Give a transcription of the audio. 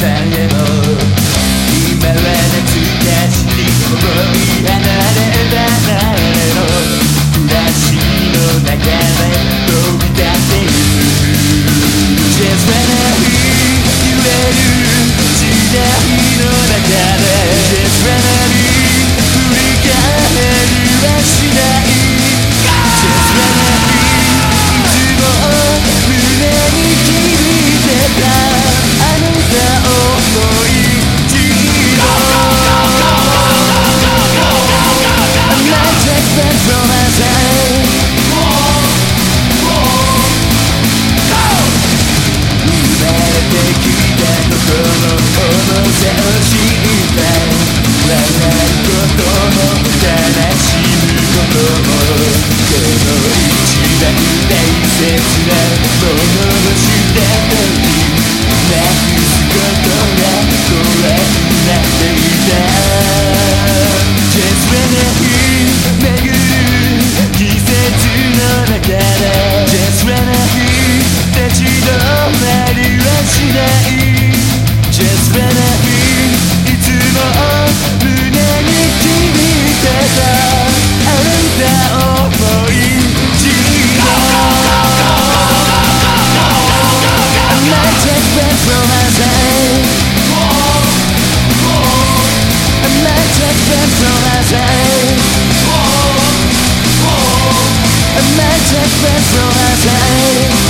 されも今は夏だしに思い離れ離れの暮らしの中で飛び立っている Just when I hear you. 番大切なものの下取りなくすこと magic vessel as I